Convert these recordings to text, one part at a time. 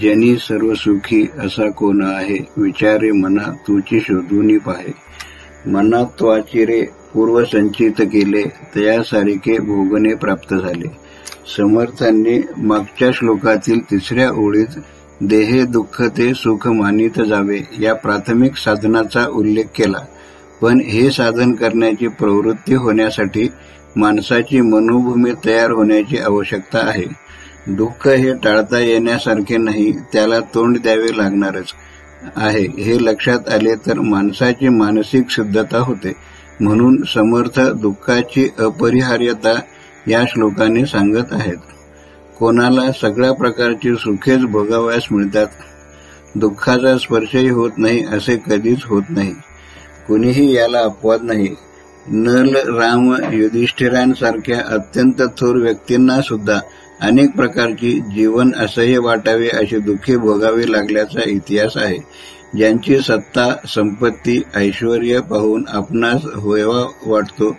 जनी सर्व सुखी असा कोण आहे विचारे मना तुची शोधून पाहे. मनात त्वाचिरे पूर्वसंचित केले त्यासारखे भोगणे प्राप्त झाले. समर्थांनी मागच्या श्लोकातील तिसऱ्या ओळीत देहे दुःख ते सुख मानित जावे या प्राथमिक साधनाचा उल्लेख केला. पण हे साधन करण्याची प्रवृत्ती होण्यासाठी माणसाची मनोभूमी तयार होण्याची आवश्यकता आहे. दुःख हे टाळता येण्यासारखे नाही त्याला तोंड द्यावे लागणारच आहे. हे लक्षात आले तर माणसाची मानसिक शुद्धता होते. म्हणून समर्थ दुःखाची अपरिहार्यता या श्लोकाने सांगत आहेत. कोणाला सगळ्या प्रकारची सुखेच भोगावयास मिळतात. दुःखाचा स्पर्शही होत नाही असे कधीच होत नाही. कुणीही याला अपवाद नाही. नल राम युधिष्ठिरांसारख्या अत्यंत थोर व्यक्तींना सुद्धा अनेक प्रकारची जीवन असह्य वाटावे अशी दुःखे भोगावी लागल्याचा इतिहास आहे. ज्यांची सत्ता संपत्ती ऐश्वर पाहून आपणास होयवा वाटतो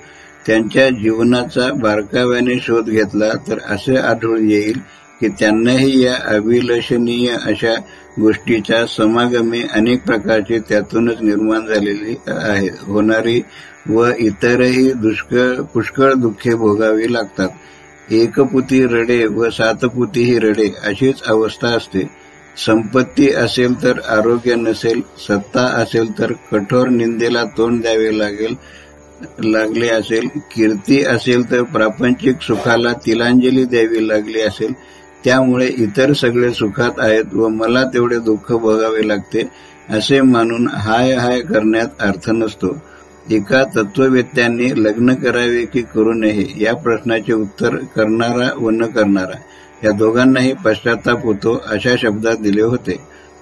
त्यांच्या जीवनाचा बारकाव्याने शोध घेतला तर असे आढळून येईल की त्यांनाही या अभिलषणीय अशा गोष्टीच्या समागमे अनेक प्रकारचे त्यातूनच निर्माण झालेली आहे. होणारी व इतरही दुष्कळ पुष्कळ दुःखे भोगावी लागतात. एकपुती रडे व सातपुतीही रडे अशीच अवस्था असते. संपत्ती असेल तर आरोग्य नसेल सत्ता असेल तर कठोर निंदेला तोंड द्यावे लागेल लागले असेल कीर्ती असेल तर प्रापंचिक सुखाला तिलांजली द्यावी लागली असेल त्यामुळे इतर सगळे सुखात आहेत व मला तेवढे दुःख भोगावे लागते असे मानून हाय हाय करण्यात अर्थ नसतो. एका तत्ववेत्यांनी लग्न करावे की करू नये या प्रश्नाचे उत्तर करणारा व न करणारा. या दोघांनाही पश्चाताप होतो अशा शब्दात दिले होते.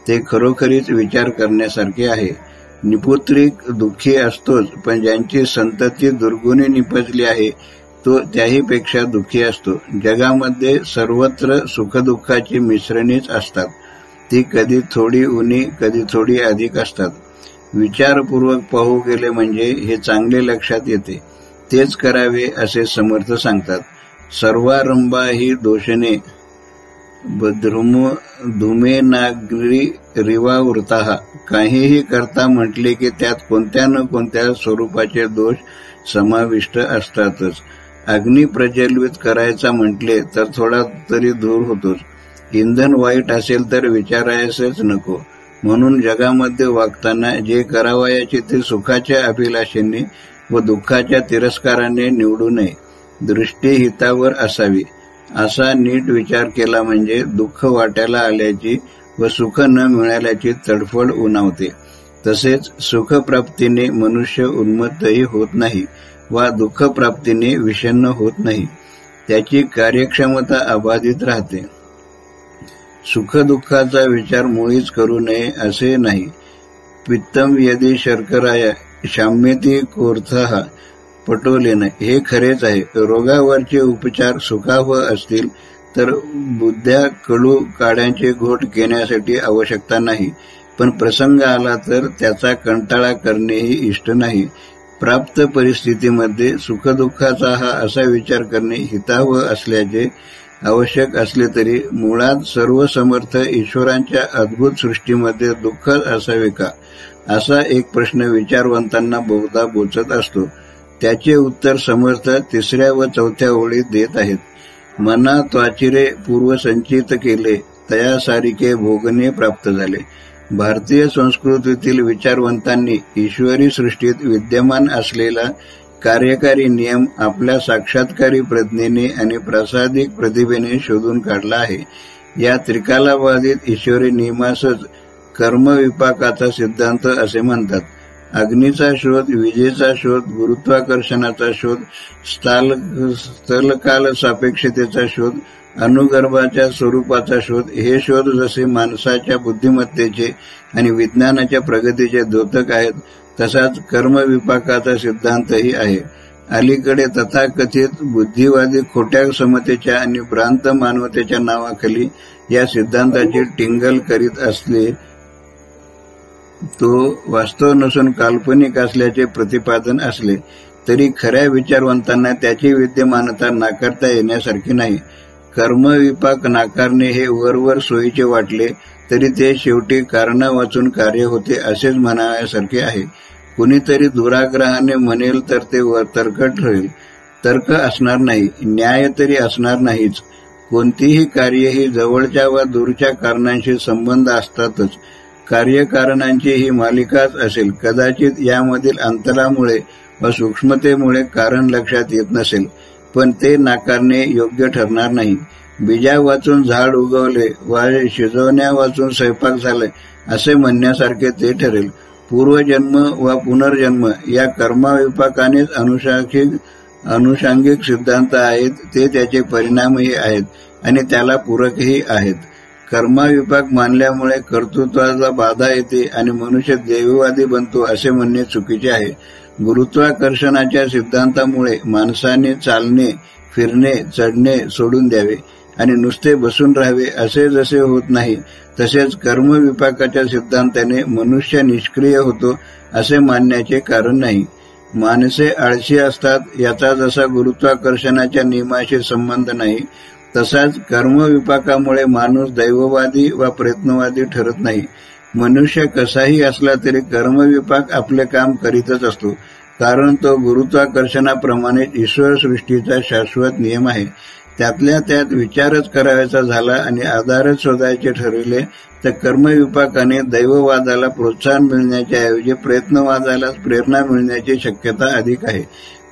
ते खरोखरीच विचार करण्यासारखे आहे. निपुत्रिक दुःखी असतोच पण ज्यांची संतती दुर्गुणी निपजली आहे तो त्याहीपेक्षा दुःखी असतो. जगामध्ये सर्वत्र सुखदुःखाची मिश्रणीच असतात. ती कधी थोडी उणी कधी थोडी अधिक असतात. विचारपूर्वक पाहू गेले म्हणजे हे चांगले लक्षात येते. तेच करावे असे समर्थ सांगतात. सर्वारंभा ही दोषणे धुमे नागरी रिवावृता काहीही करता म्हटले की त्यात कोणत्या न कोणत्या स्वरूपाचे दोष समाविष्ट असतातच. अग्नी प्रज्वलित करायचा म्हटले तर थोडा तरी दूर होतोच. इंधन वाईट असेल तर विचारायचंच नको. म्हणून जगामध्ये वागताना जे करावयाचे ते सुखाच्या अभिलाषेने व दुःखाच्या तिरस्काराने निवडू नये. दृष्टी हितावर असावी. असा नीट विचार केला म्हणजे दुःख वाट्याला आल्याची व सुख न मिळाल्याची तडफड उणावते तसेच सुखप्राप्तीने मनुष्य उन्मत्तही होत नाही वा दुःखप्राप्तीने विषन्न होत नाही. त्याची कार्यक्षमता अबाधित राहते. सुखदुःखाचा विचार मुळीच करू नये असे नाही. पित्तम यदी शर्कराया शाम्यती कोर्थहा पटोलेन. हे खरेच आहे. रोगावरचे उपचार सुखाव असतील तर बुद्ध्या कडू काड्यांचे घोट घेण्यासाठी आवश्यकता नाही. पण प्रसंग आला तर त्याचा कंटाळा करणेही इष्ट नाही. प्राप्त परिस्थितीमध्ये सुखदुःखाचा हा असा विचार करणे हितावह असल्याचे आवश्यक असले तरी मुळात सर्व समर्थ ईश्वरांच्या अद्भुत सृष्टीमध्ये दुःख असावे का? असा एक प्रश्न विचारवंतांना बहुधा बोचत असतो. त्याचे उत्तर समर्थ तिसऱ्या व चौथ्या ओळीत देत आहेत. मना त्वाचिरे पूर्वसंचित केले तयासारिके भोगणे प्राप्त झाले. भारतीय संस्कृतीतील विचारवंतांनी ईश्वरी सृष्टीत विद्यमान असलेला कार्यकारी नियम आपल्या साक्षात्कारी प्रज्ञेने आणि प्रसादिक प्रतिभेने शोधून काढला आहे. या त्रिकालाबाधित ईश्वरी नियमासच कर्मविपाकाचा सिद्धांत असे म्हणतात. अग्नीचा शोध विजेचा शोध गुरुत्वाकर्षणाचा शोध स्थलकाल सापेक्षतेचा शोध अनुगर्भाच्या स्वरूपाचा शोध हे शोध जसे माणसाच्या बुद्धिमत्तेचे आणि विज्ञानाच्या प्रगतीचे द्योतक आहेत तसाच कर्मविपाकाचा सिद्धांतही आहे. अलीकडे तथाकथित बुद्धिवादी खोट्या समतेच्या आणि भ्रांत मानवतेच्या नावाखाली या सिद्धांताची टिंगल करीत असले तो वास्तव नसून काल्पनिक असल्याचे प्रतिपादन असले तरी खऱ्या विचारवंतांना त्याची विद्यमानता नाकारता येण्यासारखी नाही. कर्मविपाक नाकारणे हे वरवर सोयीचे वाटले तरी ते शेवटी कारण वाचून कार्य होते असेच म्हणाव्यासारखे आहे. कुणीतरी दुराग्रहाने म्हणेल तर ते तर्कट ठरेल तर्क असणार नाही न्याय तरी असणार नाहीच. कोणतीही कार्य ही जवळच्या वा दूरच्या कारणांशी संबंध असतातच. कार्यकारणांची ही मालिकाच असेल कदाचित यामधील अंतरामुळे व सूक्ष्मतेमुळे कारण लक्षात येत नसेल. पण ते नाकारणे योग्य ठरणार नाही. बीजा वाचून झाड उगवले वा शिजवण्या वाचून स्वयंपाक झाले असे म्हणण्यासारखे ते ठरेल. पूर्वजन्म वा पुनर्जन्म या कर्माविपाकानेच अनुशांगिक अनुषांगिक सिद्धांत आहेत ते त्याचे परिणामही आहेत आणि त्याला पूरकही आहेत. कर्माविपाक मानल्यामुळे कर्तृत्वाला बाधा येते आणि मनुष्य देववादी बनतो असे म्हणणे चुकीचे आहे. गुरुत्वाकर्षणाच्या सिद्धांतामुळे माणसाने चालणे फिरणे चढणे सोडून द्यावे आणि नुसते बसून राहावे असे जसे होत नाही तसेच कर्मविपाकाच्या सिद्धांताने मनुष्य निष्क्रिय होतो असे मानण्याचे कारण नाही. माणसे आळशी असतात याचा जसा गुरुत्वाकर्षणाच्या नियमाशी संबंध नाही तसाच कर्मविपाकामुळे माणूस दैववादी वा प्रयत्नवादी ठरत नाही. मनुष्य कसाही असला तरी कर्मविपाक आपले काम करीतच असतो. कारण तो गुरुत्वाकर्षणाप्रमाणे ईश्वर सृष्टीचा शाश्वत नियम आहे. त्यातल्या त्यात विचारच करायचा झाला आणि आधारच शोधायचे ठरविले तर कर्मविपाकाने दैववादाला प्रोत्साहन मिळण्याच्या ऐवजी प्रयत्नवादाला प्रेरणा मिळण्याची शक्यता अधिक आहे.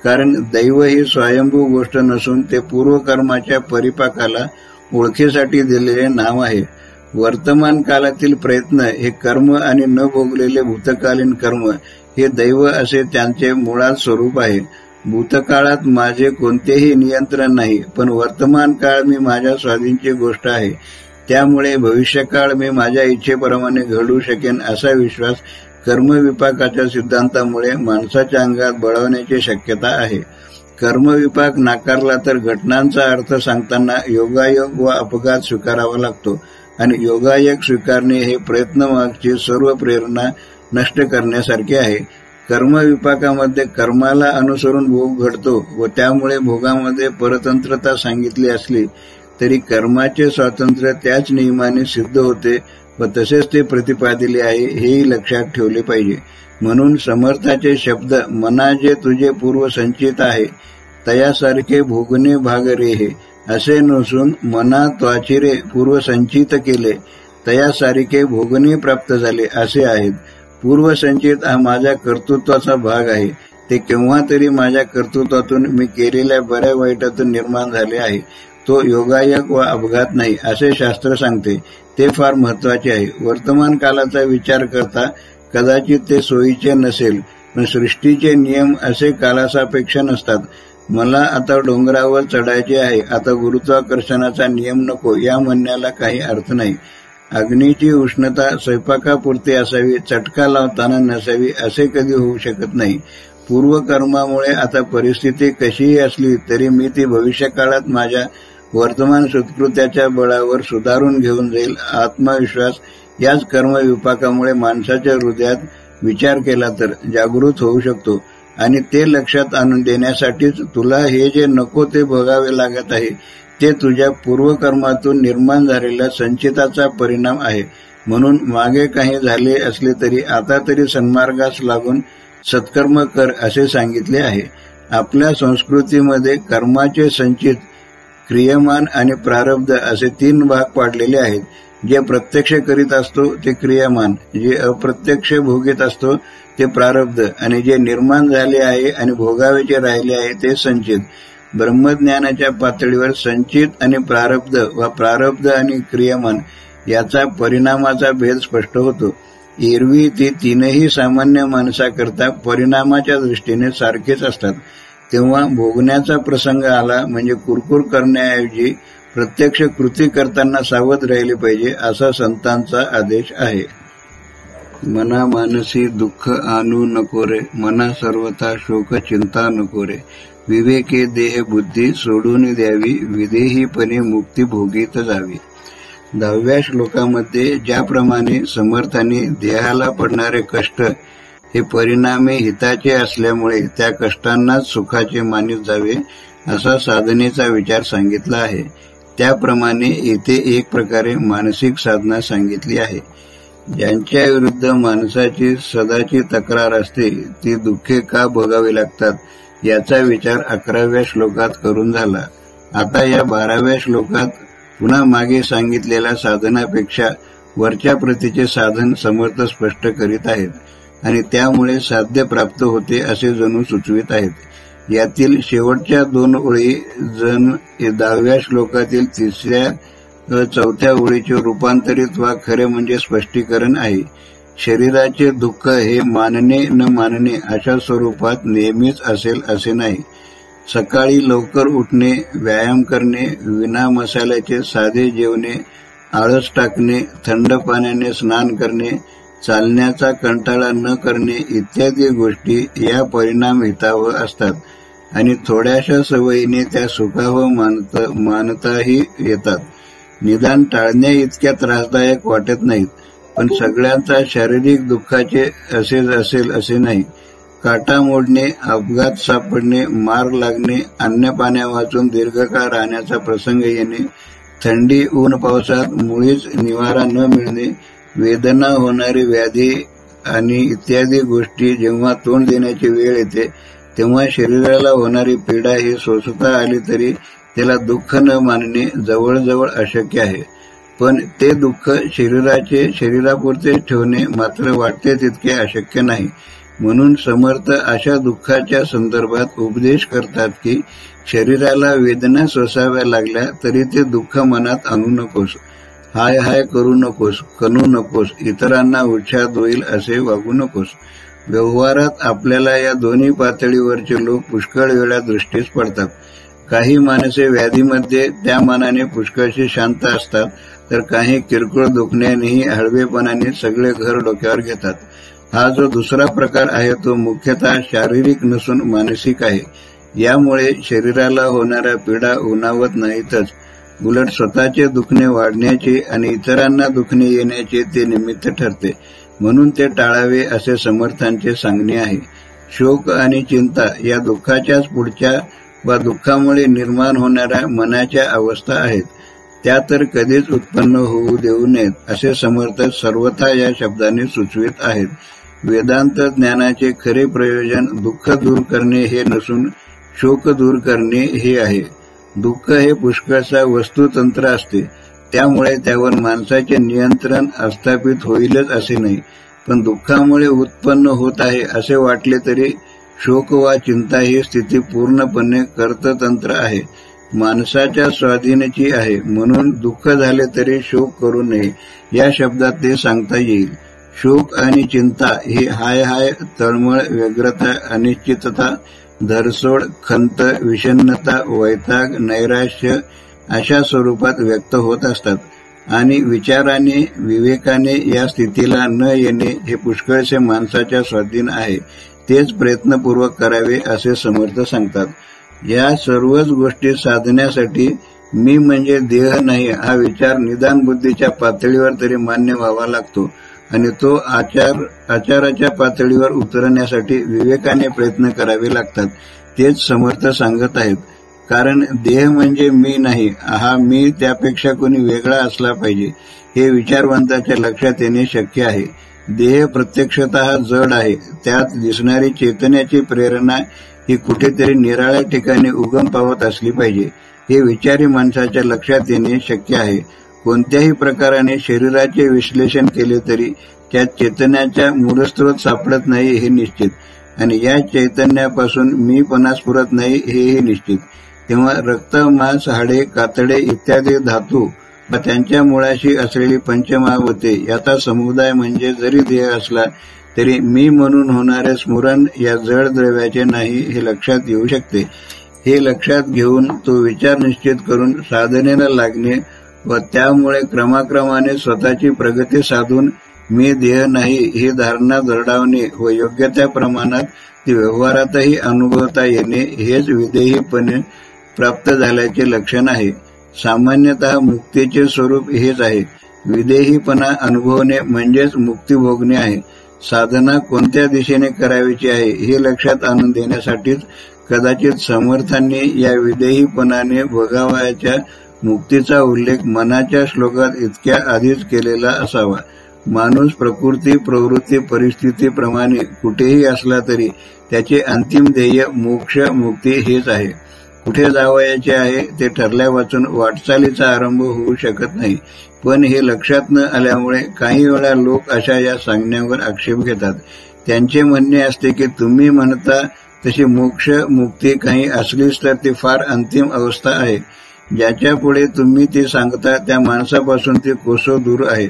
कारण दैव ही स्वयंभू गोष्ट नसून ते पूर्वकर्माच्या परिपाकाला ओळखीसाठी दिलेले नाव आहे. वर्तमान काळातील प्रयत्न हे कर्म आणि न भोगलेले भूतकालीन कर्म हे दैव असे त्यांचे मुळात स्वरूप आहे भूतकाळात माझे कोणतेही नियंत्रण नाही पण वर्तमान काळ मी माझ्या स्वाधीनची गोष्ट आहे. त्यामुळे भविष्यकाळ मी माझ्या इच्छेप्रमाणे घडू शकेन असा विश्वास कर्मविपाकाच्या सिद्धांतामुळे माणसाच्या अंगात बळवण्याची शक्यता आहे. कर्मविपाक नाकारला तर घटनांचा अर्थ सांगताना योगायोग व अपघात स्वीकारावा लागतो. आणि योगायोग स्वीकारणे हे प्रयत्नमागची सर्व प्रेरणा नष्ट करण्यासारखे आहे. कर्मविपाकामध्ये कर्माला अनुसरून भोग घडतो व त्यामुळे भोगामध्ये परतंत्रता सांगितली असली तरी कर्माचे स्वातंत्र्य त्याच नियमाने सिद्ध होते व तसेच ते प्रतिपादिले आहे हेही लक्षात ठेवले पाहिजे. म्हणून समर्थाचे शब्द मना जे तुझे पूर्वसंचित आहे तयासारखे भोगणे भाग रे हे. असे नसून मनात वाचिरे पूर्वसंचित केले. तयासारखे भोगणे प्राप्त झाले असे आहेत. पूर्वसंचित हा माझ्या कर्तृत्वाचा भाग आहे. ते केव्हा तरी माझ्या कर्तृत्वातून मी केलेल्या बऱ्या वाईटातून निर्माण झाले आहे. तो योगायक व अपघात नाही असे शास्त्र सांगते. ते फार महत्त्वाचे आहे. वर्तमान कालाचा विचार करता कदाचित ते सोयीचे नसेल पण सृष्टीचे नियम असे कालासापेक्ष नसतात. मला आता डोंगरावर चढायचे आहे. आता गुरुत्वाकर्षणाचा नियम नको या म्हणण्याला काही अर्थ नाही. अग्नीची उष्णता स्वयंपाकापुरती असावी चटका लावताना नसावी असे कधी होऊ शकत नाही. पूर्वकर्मामुळे आता परिस्थिती कशीही असली तरी मी ती भविष्यकाळात माझ्या वर्तमान सुत्कृत्याच्या बळावर सुधारून घेऊन जाईल. आत्मविश्वास याच कर्मविपाकामुळे माणसाच्या हृदयात विचार केला तर जागृत होऊ शकतो. आणि ते लक्षात आणून देण्यासाठीच तुला हे जे नको ते भोगावे लागत आहे ते तुझ्या पूर्वकर्मातून निर्माण झालेल्या संचिताचा परिणाम आहे. म्हणून मागे काही झाले असले तरी आता तरी सन्मार्गास लागून सत्कर्म कर असे सांगितले आहे. आपल्या संस्कृतीमध्ये कर्माचे संचित क्रियमान आणि प्रारब्ध असे तीन भाग पाडलेले आहेत. जे प्रत्यक्ष करीत असतो ते क्रियमान जे अप्रत्यक्ष भोगीत असतो ते प्रारब्ध आणि जे निर्माण झाले आहे आणि भोगावेचे राहिले आहे ते संचित. ब्रह्मज्ञानाच्या पातळीवर संचित आणि प्रारब्ध व प्रारब्ध आणि क्रियमान याचा परिणामाचा भेद स्पष्ट होतो. एरवी ती तीनही सामान्य माणसाकरता परिणामाच्या दृष्टीने सारखेच असतात. तेव्हा भोगण्याचा प्रसंग आला म्हणजे कुरकुर करण्याऐवजी प्रत्यक्ष कृती करताना सावध राहिले पाहिजे असा संतांचा आदेश आहे. मना मानसी दुःख आणू नको रे मना सर्वता शोक चिंता नको रे विवेके देह बुद्धी सोडून द्यावी विदेहीपणे मुक्ती भोगीत जावी. दहाव्या श्लोकामध्ये ज्याप्रमाणे समर्थाने देहाला पडणारे कष्ट हे परिणामे हिताचे असल्यामुळे त्या कष्टांनाच सुखाचे मानित जावे असा साधनेचा विचार सांगितला आहे. त्याप्रमाणे येथे एक प्रकारे मानसिक साधना सांगितली आहे. ज्यांच्या विरुद्ध माणसाची सदाची तक्रार असते ती दुःखे का भोगावी लागतात? याचा विचार अकराव्या श्लोकात करून झाला. आता या बाराव्या श्लोकात पुन्हा मागे सांगितलेल्या साधनापेक्षा वरच्या प्रतीचे साधन समर्थ स्पष्ट करीत आहेत आणि त्यामुळे साध्य प्राप्त होते असे जणू सुचवित आहेत. यातील शेवटच्या दोन ओळी जण दहाव्या श्लोकातील तिसऱ्या चौथ्या ओळीचे रूपांतरित वा खरे म्हणजे स्पष्टीकरण आहे. शरीराचे दुःख हे मानणे न मानणे अशा स्वरूपात नेहमीच असेल असे नाही. सकाळी लवकर उठणे व्यायाम करणे विना मसाल्याचे साधे जेवणे आळस टाकणे थंड पाण्याने स्नान करणे चालण्याचा कंटाळा न करणे इत्यादी गोष्टी या परिणाम हिताव असतात आणि थोड्याशा सवयीने त्या सुखावं मानता मानताही येतात. निदान टाळण्या इतक्या त्रासदायक वाटत नाहीत पण सगळ्यांचा शारीरिक दुःखाचे असेच असेल असे नाही. काटा मोडणे अपघात सापडणे मार लागणे अन्न पाण्या वाचून दीर्घकाळ राहण्याचा प्रसंग येणे थंडी ऊन पावसात मुळीच निवारा न मिळणे वेदना होणारी व्याधी आणि इत्यादी गोष्टी जेव्हा तोंड देण्याची वेळ येते तेव्हा शरीराला होणारी पीडा ही सोसता आली तरी त्याला दुःख न मानणे जवळजवळ अशक्य आहे. पण ते दुःख शरीराचे शरीरापुरते ठेवणे मात्र वाटते तितके अशक्य नाही. म्हणून समर्थ अशा दुःखाच्या संदर्भात उपदेश करतात की शरीराला वेदना सोसाव्या लागल्या तरी ते दुःख मनात आणू नकोस. हाय हाय करू नकोस कनू नकोस इतरांना उच्छाद होईल असे वागू नकोस. व्यवहारात आपल्याला या दोन्ही पातळीवरचे लोक पुष्कळ वेळा दृष्टीस पडतात. काही माणसे व्याधीमध्ये त्या मानाने पुष्कळशी शांत असतात तर काही किरकोळ दुखण्यानेही हळवेपणाने सगळे घर डोक्यावर घेतात. हा जो दुसरा प्रकार आहे तो मुख्यतः शारीरिक नसून मानसिक आहे. यामुळे शरीराला होणाऱ्या पीडा उन्हावत नाहीतच. उलट स्वतःचे दुखणे वाढण्याचे आणि इतरांना दुखणे येण्याचे ते निमित्त ठरते. म्हणून ते टाळावे असे समर्थांचे सांगणे आहे. शोक आणि चिंता या दुःखाच्याच पुढच्या वा दुःखामुळे निर्माण होणाऱ्या मनाच्या अवस्था आहेत. त्या तर कधीच उत्पन्न होऊ देऊ नयेत असे समर्थ सर्वथा या शब्दाने सुचवित आहेत. वेदांत ज्ञानाचे खरे प्रयोजन दुःख दूर करणे हे नसून शोक दूर करणे हे आहे. दुःख हे पुष्कळचा वस्तुतंत्र असते. त्यामुळे त्यावर माणसाचे नियंत्रण अस्थापित होईलच असे नाही. पण दुःखामुळे उत्पन्न होत आहे असे वाटले तरी शोक वा चिंता ही स्थिती पूर्णपणे कर्ततंत्र आहे. माणसाच्या स्वाधीनची आहे. म्हणून दुःख झाले तरी शोक करू नये. या शब्दात ते सांगता येईल. शोक आणि चिंता ही हाय हाय तळमळ व्यग्रता अनिश्चितता धरसोड खंत विषन्नता वैताग नैराश्य अशा स्वरूपात व्यक्त होत असतात. आणि विचाराने विवेकाने या स्थितीला न येणे हे पुष्कळसे माणसाच्या स्वाधीन आहे. तेच प्रयत्नपूर्वक करावे असे समर्थ सांगतात. या सर्वच गोष्टी साधण्यासाठी मी म्हणजे देह नाही हा विचार निदान बुद्धीच्या पातळीवर तरी मान्य व्हावा लागतो आणि तो आचार आचाराच्या पातळीवर उतरण्यासाठी विवेकाने प्रयत्न करावे लागतात तेच समर्थ सांगत आहेत. कारण देह म्हणजे मी नाही हा मी त्यापेक्षा कोणी वेगळा असला पाहिजे हे विचारवंताच्या लक्षात येणे शक्य आहे. देह प्रत्यक्षत जड आहे. त्यात दिसणारी चैतन्याची प्रेरणा ही कुठेतरी निराळ्या ठिकाणी उगम पावत असली पाहिजे. हे विचारी माणसाच्या लक्षात येणे शक्य आहे. कोणत्याही प्रकाराने शरीराचे विश्लेषण केले तरी त्यात चैतन्याचा मूलस्रोत सापडत नाही हे निश्चित. आणि या चैतन्यापासून मी पणास पुरत नाही हेही निश्चित. तेव्हा रक्त मांस हाडे कातडे इत्यादी धातू त्यांच्या मुळाशी असलेली पंचमहाभूते याचा समुदाय म्हणजे जरी देह असला तरी मी म्हणून होणारे स्मरण या जड द्रव्याचे नाही हे लक्षात येऊ शकते. हे लक्षात घेऊन तो विचार निश्चित करून साधनेला लागणे व त्यामुळे क्रमाक्रमाने स्वतःची प्रगती साधून मी देह नाही ही धारणा दरडावणे व योग्य त्या प्रमाणात ती व्यवहारातही अनुभवता येणे हेच विधेयीपणे प्राप्त झाल्याचे लक्षण आहे. सामान्यतः मुक्तीचे स्वरूप हेच आहे. विदेहीपणा अनुभवणे म्हणजेच मुक्ती भोगणे आहे. साधना कोणत्या दिशेने करावीची आहे हे लक्षात आणून देण्यासाठीच कदाचित समर्थांनी या विदेहीपणाने भोगावयाच्या मुक्तीचा उल्लेख मनाच्या श्लोकात इतक्या आधीच केलेला असावा. माणूस प्रकृती प्रवृत्ती परिस्थितीप्रमाणे कुठेही असला तरी त्याचे अंतिम ध्येय मोक्ष मुक्ती हेच आहे. कुठे जावयाचे आहे ते ठरल्यापासून वाटचालीचा आरंभ होऊ शकत नाही. पण हे लक्षात न आल्यामुळे काही वेळा लोक अशा या सांगण्यावर आक्षेप घेतात. त्यांचे म्हणणे असते की तुम्ही म्हणता तशी मोक्ष मुक्ती काही असलीच तर ती फार अंतिम अवस्था आहे. ज्याच्या पुढे तुम्ही ती सांगता त्या माणसापासून ती कोसो दूर आहे.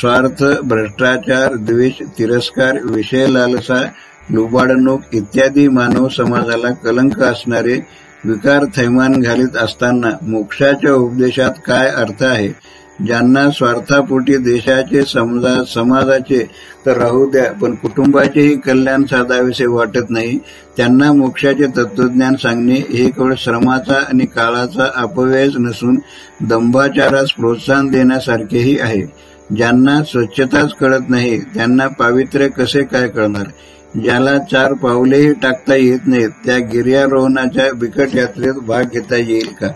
स्वार्थ भ्रष्टाचार द्वेष तिरस्कार विषय लालसा लुबाडणूक इत्यादी मानव समाजाला कलंक असणारे विकार थैमान घालीत असताना मोक्षाच्या उपदेशात काय अर्थ आहे? ज्यांना स्वार्थापोटी देशाचे समजा समाजाचे तर राहू द्या पण कुटुंबाचेही कल्याण साधावेसे वाटत नाही. त्यांना मोक्षाचे तत्वज्ञान सांगणे हे केवळ श्रमाचा आणि काळाचा अपव्ययच नसून दंभाचारास प्रोत्साहन देण्यासारखेही आहे. ज्यांना स्वच्छताच कळत नाही त्यांना पावित्र्य कसे काय कळणार? ज्याला चार पावलेही टाकता येत नाहीत त्या गिर्यारोहणाच्या बिकट यात्रेत भाग घेता येईल का?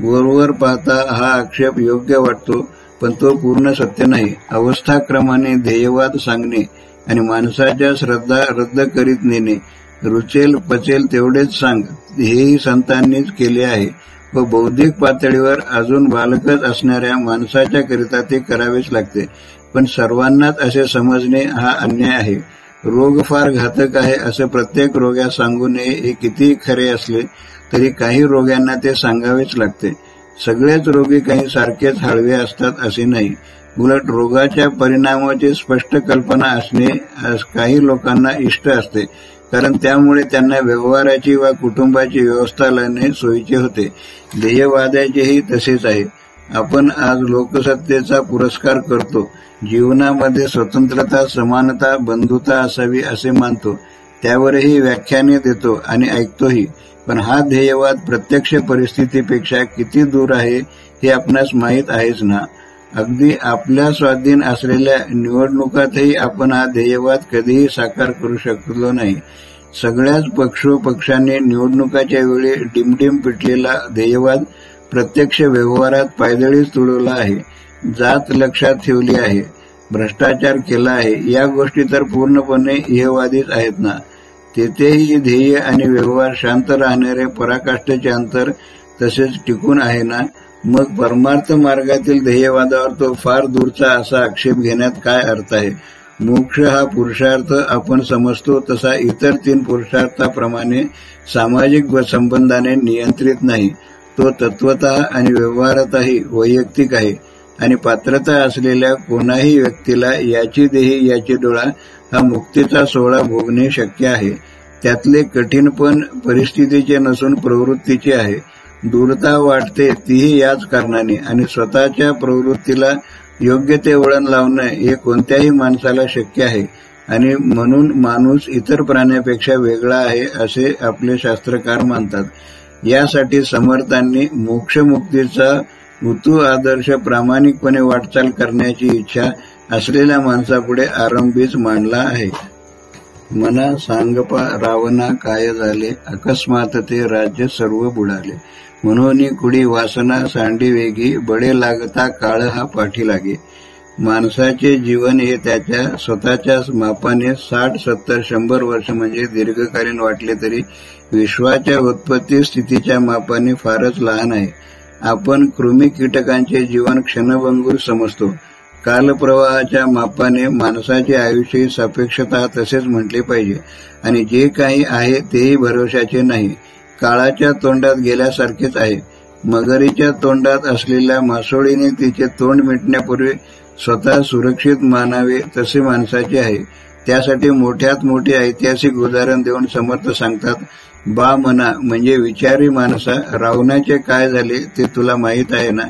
वरवर पाहता हा आक्षेप योग्य वाटतो पण तो पूर्ण सत्य नाही. अवस्थाक्रमाने ध्येयवाद सांगणे आणि माणसाच्या श्रद्धा रद्द करीत नेणे. रुचेल पचेल तेवढेच सांग. हेही संतांनीच केले आहे. व बौद्धिक पातळीवर अजून बालकच असणाऱ्या माणसाच्या करिता ते करावेच लागते. पण सर्वांनाच असे समजणे हा अन्याय आहे. रोग फार घातक आहे असं प्रत्येक रोग्यास सांगू नये हे कितीही खरे असले तरी काही रोग्यांना ते सांगावेच लागते. सगळेच रोगी काही सारखेच हळवे असतात असे नाही. उलट रोगाच्या परिणामाची स्पष्ट कल्पना असणे काही लोकांना इष्ट असते. कारण त्यामुळे त्यांना व्यवहाराची वा कुटुंबाची व्यवस्था लावणे सोयीचे होते. ध्येयवादाचेही तसेच आहे. आपण आज लोकसत्तेचा पुरस्कार करतो. जीवनामध्ये स्वतंत्रता समानता बंधुता असावी असे मानतो. त्यावरही व्याख्याने देतो आणि ऐकतोही. पण हा ध्येयवाद प्रत्यक्ष परिस्थितीपेक्षा किती दूर आहे हे आपणास माहीत आहेच ना? अगदी आपल्या स्वाधीन असलेल्या निवडणुकातही आपण हा ध्येयवाद कधीही साकार करू शकलो नाही. सगळ्याच पक्षोपक्षांनी निवडणुकाच्या वेळी डिमडिम पिटलेला ध्येयवाद प्रत्यक्ष व्यवहारात पायदळीच तुडवला आहे जात लक्षात ठेवली आहे भ्रष्टाचार केला आहे या गोष्टी तर पूर्णपणे इहवादीच आहेत ना. तेथेही ध्येय आणि व्यवहार शांत राहणारे पराकाष्ठेचे अंतर तसेच टिकून आहे ना. मग परमार्थ मार्गातील ध्येयवादावर तो फार दूरचा असा आक्षेप घेण्यात काय अर्थ आहे? मोक्ष हा पुरुषार्थ आपण समजतो तसा इतर तीन पुरुषार्थाप्रमाणे सामाजिक संबंधाने नियंत्रित नाही. तो तत्वत आणि व्यवहारातही वैयक्तिक आहे आणि पात्रता असलेल्या कोणाही व्यक्तीला याची देही याची डोळा हा मुक्तीचा सोहळा भोगणे शक्य आहे. त्यातले कठीणपण परिस्थितीचे नसून प्रवृत्तीचे आहे. दूरता वाटते तीही याच कारणाने आणि स्वतःच्या प्रवृत्तीला योग्य ते वळण लावणं हे कोणत्याही माणसाला शक्य आहे आणि म्हणून माणूस इतर प्राण्यापेक्षा वेगळा आहे असे आपले शास्त्रकार मानतात. यासाठी समर्थांनी मोक्षमुक्तीचा ऋतू आदर्श प्रामाणिकपणे वाटचाल करण्याची इच्छा असलेल्या माणसापुढे आरंभीच मांडला आहे. मना सांगपा रावणा काय झाले? अकस्मात ते राज्य सर्व बुडाले. म्हणून कुडी वासना सांडी वेगी बडे लागता काळ हा पाठी लागे. माणसाचे जीवन हे त्याच्या स्वतःच्या मापाने साठ सत्तर शंभर वर्ष म्हणजे दीर्घकालीन वाटले तरी विश्वाच्या उत्पत्ती स्थितीच्या मापाने फारच लहान आहे. आपण कृमी कीटकांचे जीवन क्षणभंगूर समजतो. कालप्रवाहाच्या मापाने माणसाचे आयुष्य सापेक्षता तसेच म्हटले पाहिजे. आणि जे काही आहे तेही भरोशाचे नाही. काळाच्या तोंडात गेल्यासारखेच आहे. मगरीच्या तोंडात असलेल्या मासोळीने तिचे तोंड मिटण्यापूर्वी स्वतः सुरक्षित मानावे तसे माणसाचे आहे. त्यासाठी मोठ्यात मोठे ऐतिहासिक उदाहरण देऊन समर्थ सांगतात बा मना म्हणजे विचारी माणसा रावणाचे काय झाले ते तुला माहीत आहे ना?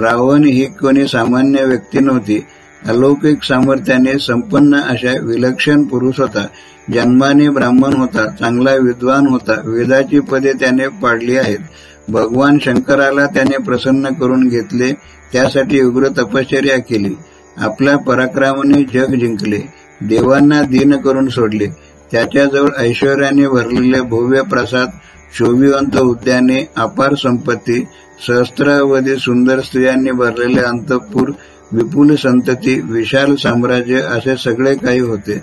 रावण ही कोणी सामान्य व्यक्ती नव्हती. अलौकिक सामर्थ्याने संपन्न अशा विलक्षण पुरुष होता. जन्माने ब्राह्मण होता चांगला विद्वान होता. वेदाची पदे त्याने पाडली आहेत. भगवान शंकराला त्याने प्रसन्न करून घेतले त्यासाठी उग्र तपश्चर्या केली. आपल्या पराक्रमाने जग जिंकले. देवांना दीन करून सोडले. त्याच्याजवळ ऐश्वर्याने भरलेले भव्य प्रसाद शोभिवंत उद्याने अपार संपत्ती सहस्त्रावधी सुंदर स्त्रियांनी भरलेले अंतपूर विपुल संतती विशाल साम्राज्य असे सगळे काही होते.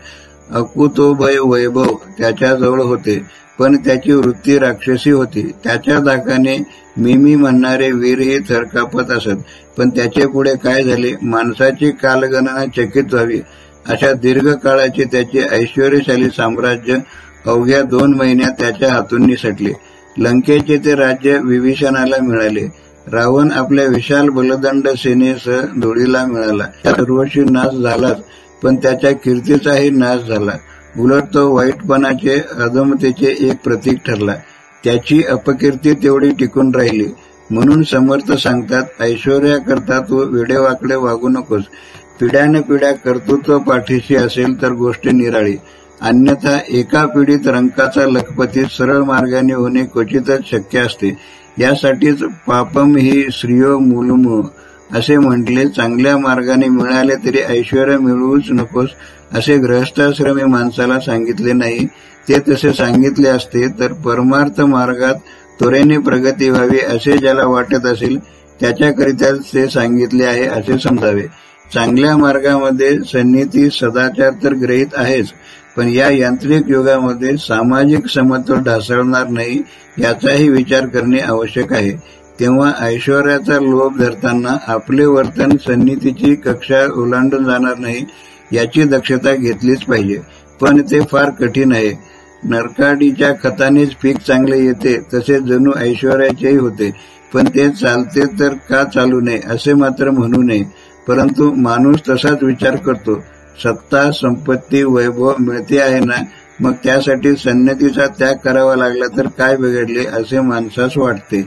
अकुतोभय वैभव त्याच्याजवळ होते पण त्याची वृत्ती राक्षसी होती. त्याच्या दाकाने मिमी म्हणणारे वीरही थरकापत असत पण त्याचे पुढे काय झाले? माणसाची कालगणना चकित व्हावी. अशा दीर्घ काळाचे त्याचे ऐश्वर्यशाली साम्राज्य अवघ्या दोन महिन्यात त्याच्या हातून निसटले लंकेचे ते राज्य विभीषणाला मिळाले. रावण आपल्या विशाल बलदंड सेनेसह धुळीला मिळाला. सर्वशी नाश झालाच पण त्याच्या कीर्तीचाही नाश झाला. उलट तो वाईटपणाचे अधमतेचे एक प्रतीक ठरला. त्याची अपकीर्ती तेवढी टिकून राहिली. म्हणून समर्थ सांगतात ऐश्वर्याकरता तू वेडेवाकडे वागू नकोस. पिढ्याने पिढ्या कर्तृत्व पाठीशी असेल तर गोष्ट निराळी. अन्यथा एका पिढीत रंकाचा लखपती सरळ मार्गाने होणे क्वचितच शक्य असते. यासाठीच पापम ही स्त्रियो मुलमू असे म्हटले चांगल्या मार्गाने मिळाले तरी ऐश्वर मिळवूच नकोस असे ग्रहस्थाश्रमी माणसाला सांगितले नाही. ते तसे सांगितले असते तर परमार्थ मार्गात त्वरेने प्रगती व्हावी असे ज्याला वाटत असेल त्याच्याकरिता ते सांगितले आहे असे समजावे. चांगल्या मार्गामध्ये सन्निधी सदाचार तर ग्रहित आहेच पण या यांत्रिक युगामध्ये सामाजिक समतोल ढासळणार नाही याचाही विचार करणे आवश्यक आहे. तेव्हा ऐश्वर्याचा लोभ धरताना आपले वर्तन सन्निधीची कक्षा ओलांडून जाणार नाही याची दक्षता घेतलीच पाहिजे. पण ते फार कठीण आहे. नरकाडीच्या खतानेच पीक चांगले येते तसे जणू ऐश्वर्याचेही होते. पण ते चालते तर का चालू नये असे मात्र म्हणू नये. परंतु माणूस तसाच विचार करतो. सत्ता संपत्ती वैभव मिळते आहे ना? मग त्यासाठी संन्यतीचा त्याग करावा लागला तर काय बिघडले असे माणसास वाटते.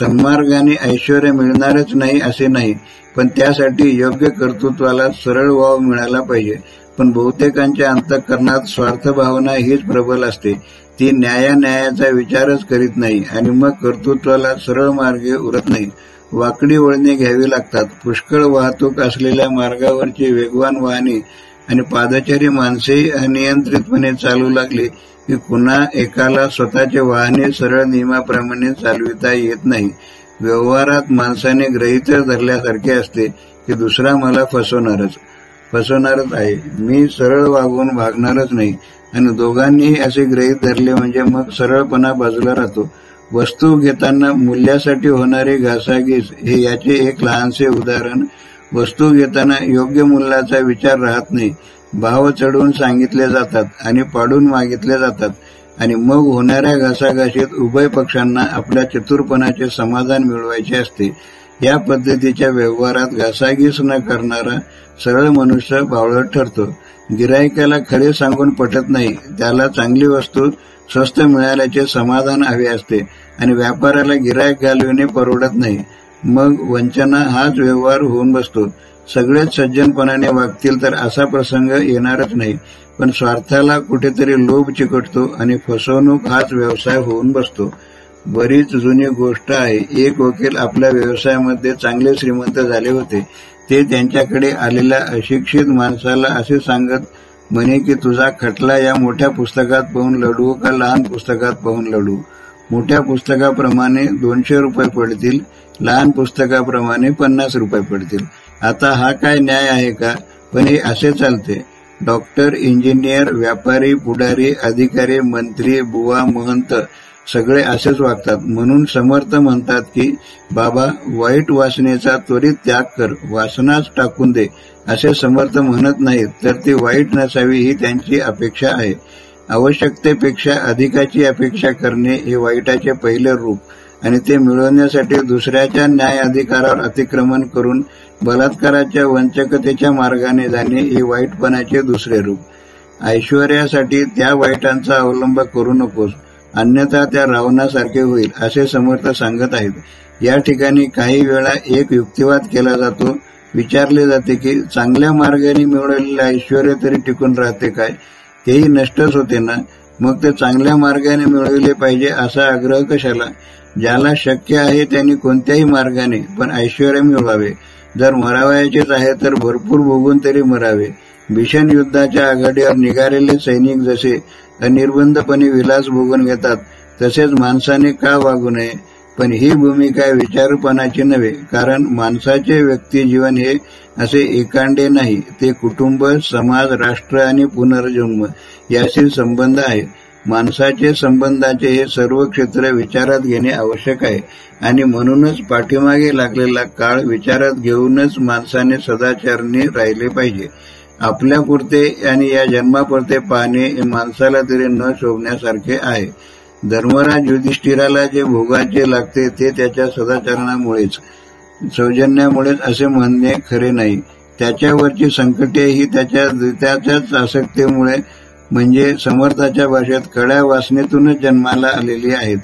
सन्मार्गाने ऐश्वर मिळणारच नाही असे नाही पण त्यासाठी योग्य कर्तृत्वाला सरळ वाव मिळाला पाहिजे. पण बहुतेकांच्या अंतःकरणात स्वार्थ भावना हीच प्रबल असते. ती न्यायान्यायाचा विचारच करीत नाही आणि मग कर्तृत्वाला सरळ मार्गे उरत नाही. वाकडी वळणे घ्यावी लागतात. पुष्कळ वाहतूक असलेल्या मार्गावरची वेगवान वाहने आणि पादचारी माणसेही अनियंत्रितपणे चालू लागली की पुन्हा एकाला स्वतःचे वाहने सरळ नियमाप्रमाणे चालविता येत नाही. व्यवहारात माणसाने ग्रहित धरल्यासारखे असते की दुसरा मला फसवणारच. फसवणारच आहे. मी सरळ वागून भागणारच नाही. आणि दोघांनीही असे ग्रहित धरले म्हणजे मग सरळपणा बाजूला राहतो. वस्तू घेताना मूल्यासाठी होणारे घासाघीस हे याचे एक लहानसे उदाहरण. वस्तू घेताना योग्य मूल्याचा विचार राहत नाही. भाव चढवून सांगितले जातात आणि पाडून मागितले जातात. आणि मग होणाऱ्या घासाघाशीत उभय पक्षांना आपल्या चतुरपणाचे समाधान मिळवायचे असते. या पद्धतीच्या व्यवहारात घासाघीस न करणारा सरळ मनुष्य बावळट ठरतो. गिरायकाला खरे सांगून पटत नाही. त्याला चांगली वस्तू स्वस्त मिळाल्याचे समाधान हवे असते आणि व्यापाराला गिरायक घालविणे परवडत नाही. मग वंचना हाच व्यवहार होऊन बसतो. सगळेच सज्जनपणाने वागतील तर असा प्रसंग येणारच नाही. पण स्वार्थाला कुठेतरी लोभ चिकटतो आणि फसवणूक हाच व्यवसाय होऊन बसतो. बरीच जुनी गोष्ट आहे. एक वकील आपल्या व्यवसायामध्ये चांगले श्रीमंत झाले होते. ते त्यांच्याकडे आलेल्या अशिक्षित माणसाला असे सांगत म्हणे की तुझा खटला या मोठ्या पुस्तकात पाहून लढू का लहान पुस्तकात पाहून लढू मोठ्या पुस्तकाप्रमाणे दोनशे रुपये पडतील लहान पुस्तकाप्रमाणे पन्नास रुपये पडतील. आता हा काय न्याय आहे का? पण हे असे चालते. डॉक्टर इंजिनियर व्यापारी पुढारी अधिकारी मंत्री बुवा महंत सगळे असेच वागतात. म्हणून समर्थ म्हणतात की बाबा वाईट वासनेचा त्वरित त्याग कर. वासनाच टाकून दे. असे समर्थ म्हणत नाहीत तर ती वाईट नसावी ही त्यांची अपेक्षा आहे. आवश्यकतेपेक्षा अधिकाची अपेक्षा करणे हे वाईटाचे पहिले रूप आणि ते मिळवण्यासाठी दुसऱ्याच्या न्याय अधिकारावर अतिक्रमण करून बलात्काराच्या वंचकतेच्या मार्गाने जाणे हे वाईटपणाचे दुसरे रूप. ऐश्वर्यासाठी त्या वाईटांचा अवलंब करू नकोस अन्यथा त्या रावणासारखे होईल असे समर्थ सांगत आहेत. या ठिकाणी काही वेळा एक युक्तिवाद केला जातो विचारले जाते की चांगल्या मार्गाने मिळवलेले ऐश्वर तरी टिकून राहते काय? तेही नष्टच होते ना? मग ते चांगल्या मार्गाने मिळवले पाहिजे असा आग्रह कशाला? ज्याला शक्य आहे त्यांनी कोणत्याही मार्गाने पण ऐश्वर मिळवावे. जर मरावायचेच आहे तर भरपूर भोगून तरी मरावे. भीषण युद्धाच्या आघाडीवर निघालेले सैनिक जसे अनिर्बंधपणे विलास भोगून घेतात तसेच माणसाने का वागू नये? पण ही भूमिका विचारपणाची नव्हे कारण माणसाचे व्यक्तिजीवन हे असे एकांडे नाही ते कुटुंब समाज राष्ट्र आणि पुनर्जन्म याशी संबंध आहे. माणसाचे संबंधाचे हे सर्व क्षेत्र विचारात घेणे आवश्यक आहे आणि म्हणूनच पाठीमागे लागलेला काळ विचारात घेऊनच माणसाने सदाचारने राहिले पाहिजे. आपल्यापुरते आणि या जन्मापुरते पाहणे हे माणसाला तरी न शोभण्यासारखे आहे. धर्मराज युधिष्ठिराला जे भोगाचे लागते ते त्याच्या सदाचरणामुळेच सौजन्यामुळेच असे म्हणणे खरे नाही. त्याच्यावरची संकटे ही त्याच्या त्याच्याच आसक्तीमुळे म्हणजे समर्थाच्या भाषेत कड्या वासनेतूनच जन्माला आलेली आहेत.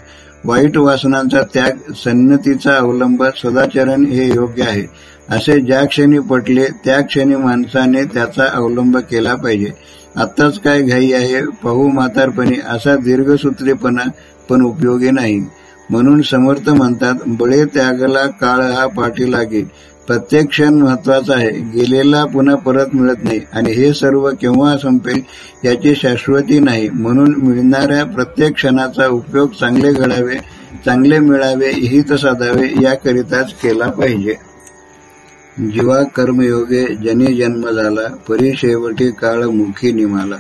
वाईट वासनांचा त्याग सन्नतीचा अवलंब सदाचरण हे योग्य आहे. असे ज्या क्षणी पटले त्या क्षणी माणसाने त्याचा अवलंब केला पाहिजे. आत्ताच काय घाई आहे? पाहू म्हातारपणी. असा दीर्घसूत्रेपणा पण उपयोगी नाही. म्हणून समर्थ म्हणतात बळे त्यागला काळ हा पाठी लागे. प्रत्येक क्षण महत्त्वाचा आहे. गेलेला पुन्हा परत मिळत नाही. आणि हे सर्व केव्हा संपेल याची शाश्वती नाही. म्हणून मिळणाऱ्या प्रत्येक क्षणाचा उपयोग चांगले घडावे चांगले मिळावे हित साधावे याकरिताच केला पाहिजे. जीवा कर्मयोगे जनी जन्म झाला परी शेवटी काळ मुखी निमाला.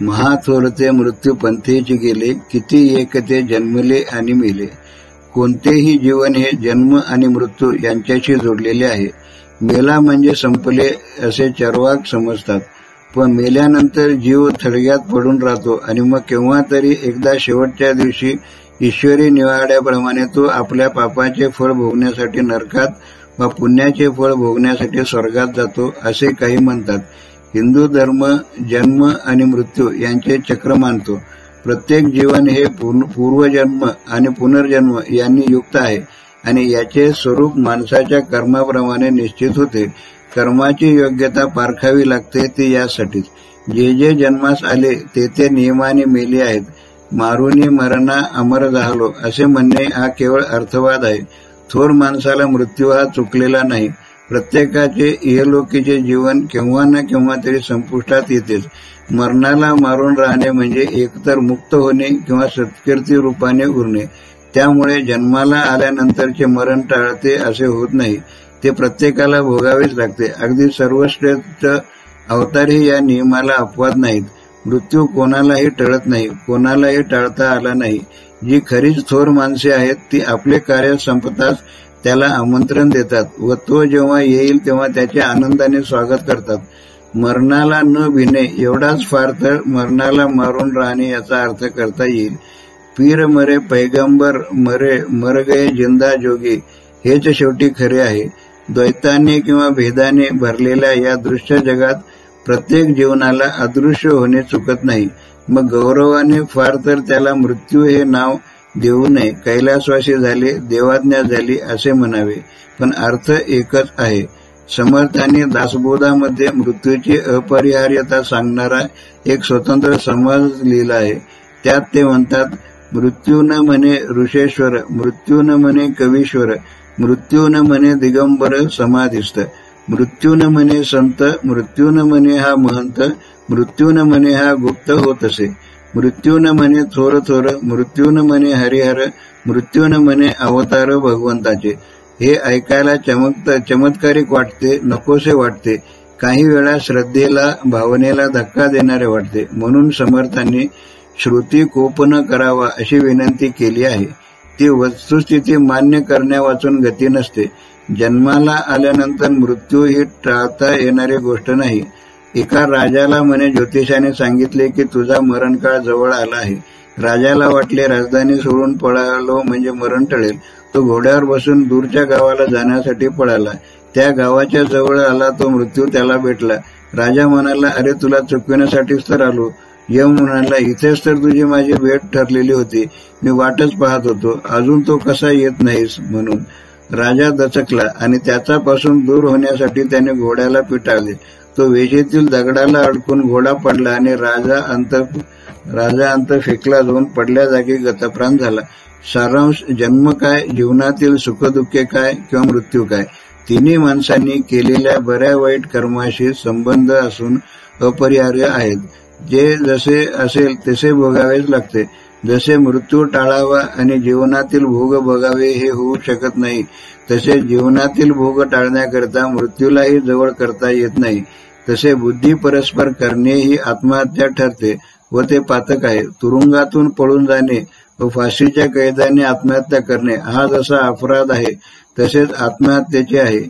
महाथोरते मृत्यू पंथेची गेले किती एकते जन्मले आणि मेले. कोणतेही जीवन हे जन्म आणि मृत्यू यांच्याशी जोडलेले आहे. मेला म्हणजे संपले असे चरवाक समजतात. पण मेल्यानंतर जीव थडग्यात पडून राहतो आणि मग केव्हा तरी एकदा शेवटच्या दिवशी ईश्वरी निवाड्याप्रमाणे तो आपल्या पापाचे फळ भोगण्यासाठी नरकात व पुण्याचे फळ भोगण्यासाठी स्वर्गात जातो असे काही म्हणतात. हिंदू धर्म जन्म आणि मृत्यू यांचे चक्र मानतो. प्रत्येक जीवन हे पूर्वजन्म आणि पुनर्जन्म यांनी युक्त आहे आणि याचे स्वरूप माणसाच्या कर्माप्रमाणे निश्चित होते. कर्माची योग्यता पारखावी लागते ती यासाठीच. जे जे जन्मास आले ते ते नियमाने मेले आहेत. मारुनी मरणा अमर झालो असे म्हणणे हा केवळ अर्थवाद आहे. थोर माणसाला मृत्यू हा चुकलेला नाही. प्रत्येकाचे इहलोकीचे जीवन केव्हा ना केव्हा तरी संपुष्टात येतेच. मरणाला मारून राहणे म्हणजे एकतर मुक्त होणे किंवा सत्कीर्ती रूपाने उरणे. त्यामुळे जन्माला आल्यानंतरचे मरण टाळते असे होत नाही. ते प्रत्येकाला भोगावेच लागते. अगदी सर्वश्रेष्ठ अवतारही या नियमाला अपवाद नाहीत. मृत्यू कोणालाही टळत नाही कोणालाही टाळता आला नाही. जी खरीच थोर माणसे आहेत ती आपले कार्य संपताच त्याला आमंत्रण देतात व तो जेव्हा येईल तेव्हा त्याचे आनंदाने स्वागत करतात. मरणाला न भिणे एवढाच फार तर मरणाला मारून राहणे याचा अर्थ करता येईल. पीर मरे पैगंबर मरे मर गये जिंदा जोगी. हेच शेवटी खरे आहे. द्वैताने किंवा भेदाने भरलेल्या या दृश्य जगात प्रत्येक जीवनाला अदृश्य होणे चुकत नाही. मग गौरवाने फार तर त्याला मृत्यू हे नाव देऊ नये. कैलासवासी झाले देवाज्ञा झाली असे म्हणावे. पण अर्थ एकच आहे. समर्थाने दासबोधामध्ये मृत्यूची अपरिहार्यता सांगणारा एक स्वतंत्र समाज लिहिला आहे. त्यात ते म्हणतात मृत्यू न म्हणे ऋषेश्वर मृत्यू न म्हणे कवीश्वर मृत्यू न म्हणे दिगंबर समाधिस्थ. मृत्यून म्हणे संत मृत्यून म्हणे हा महंत मृत्यून म्हणे हा गुप्त होत असे मृत्यून म्हणे थोर थोर मृत्यून म्हणे हरिहर मृत्यून म्हणे अवतार भगवंताचे. हे ऐकायला चमक चमत्कारिक वाटते नकोसे वाटते. काही वेळा श्रद्धेला भावनेला धक्का देणारे वाटते. म्हणून समर्थांनी श्रुती कोपन करावा अशी विनंती केली आहे. ती वस्तुस्थिती मान्य करण्यावाचून गती नसते. जन्माला आल्यानंतर मृत्यू ही टाळता येणारी गोष्ट नाही. एका राजाला म्हणे ज्योतिषाने सांगितले की तुझा मरणकाळ जवळ आला आहे. राजाला वाटले राजधानी सोडून पळालो म्हणजे मरण टळेल. तो घोड्यावर बसून दूरच्या गावाला जाण्यासाठी पळाला. त्या गावाच्या जवळ आला तो मृत्यू त्याला भेटला. राजा म्हणाला अरे तुला चुकविण्यासाठीच तर आलो. यम म्हणाला इथेच तर तुझी माझी भेट ठरलेली होती. मी वाटच पाहत होतो. अजून तो कसा येत नाहीस? म्हणून राजा दचकला आणि त्याच्यापासून दूर होण्यासाठी त्याने घोड्याला पिटाळले. तो वेशीतील दगडाला अडकून घोडा पडला आणि राजा अंत राजा अंत फेकला जाऊन पडल्या जागी गतप्राण झाला. सारांश जन्म काय जीवनातील सुखदुःखे काय किंवा मृत्यू काय? तिन्ही माणसांनी केलेल्या बऱ्या वाईट कर्माशी संबंध असून अपरिहार्य आहेत. जे जसे असेल तसे भोगावेच लागते. जसे मृत्यू टाळावा आणि जीवनातील भोग बघावे हे होऊ शकत नाही तसे जीवनातील भोग टाळण्याकरिता मृत्यूलाही जवळ करता येत नाही तसे बुद्धी परस्पर करणे ही आत्महत्या ठरते व ते पातक आहे. तुरुंगातून पळून जाणे व फाशीच्या कैद्याने आत्महत्या करणे हा जसा अपराध आहे तसेच आत्महत्येचे आहे.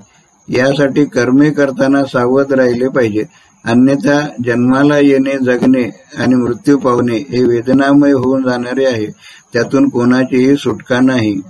यासाठी कर्मे करताना सावध राहिले पाहिजे. अन्यथा जन्माला येणे जगणे आणि मृत्यू पावणे हे वेदनामय होऊन जाणारे आहे. त्यातून कोणाचीही सुटका नाही.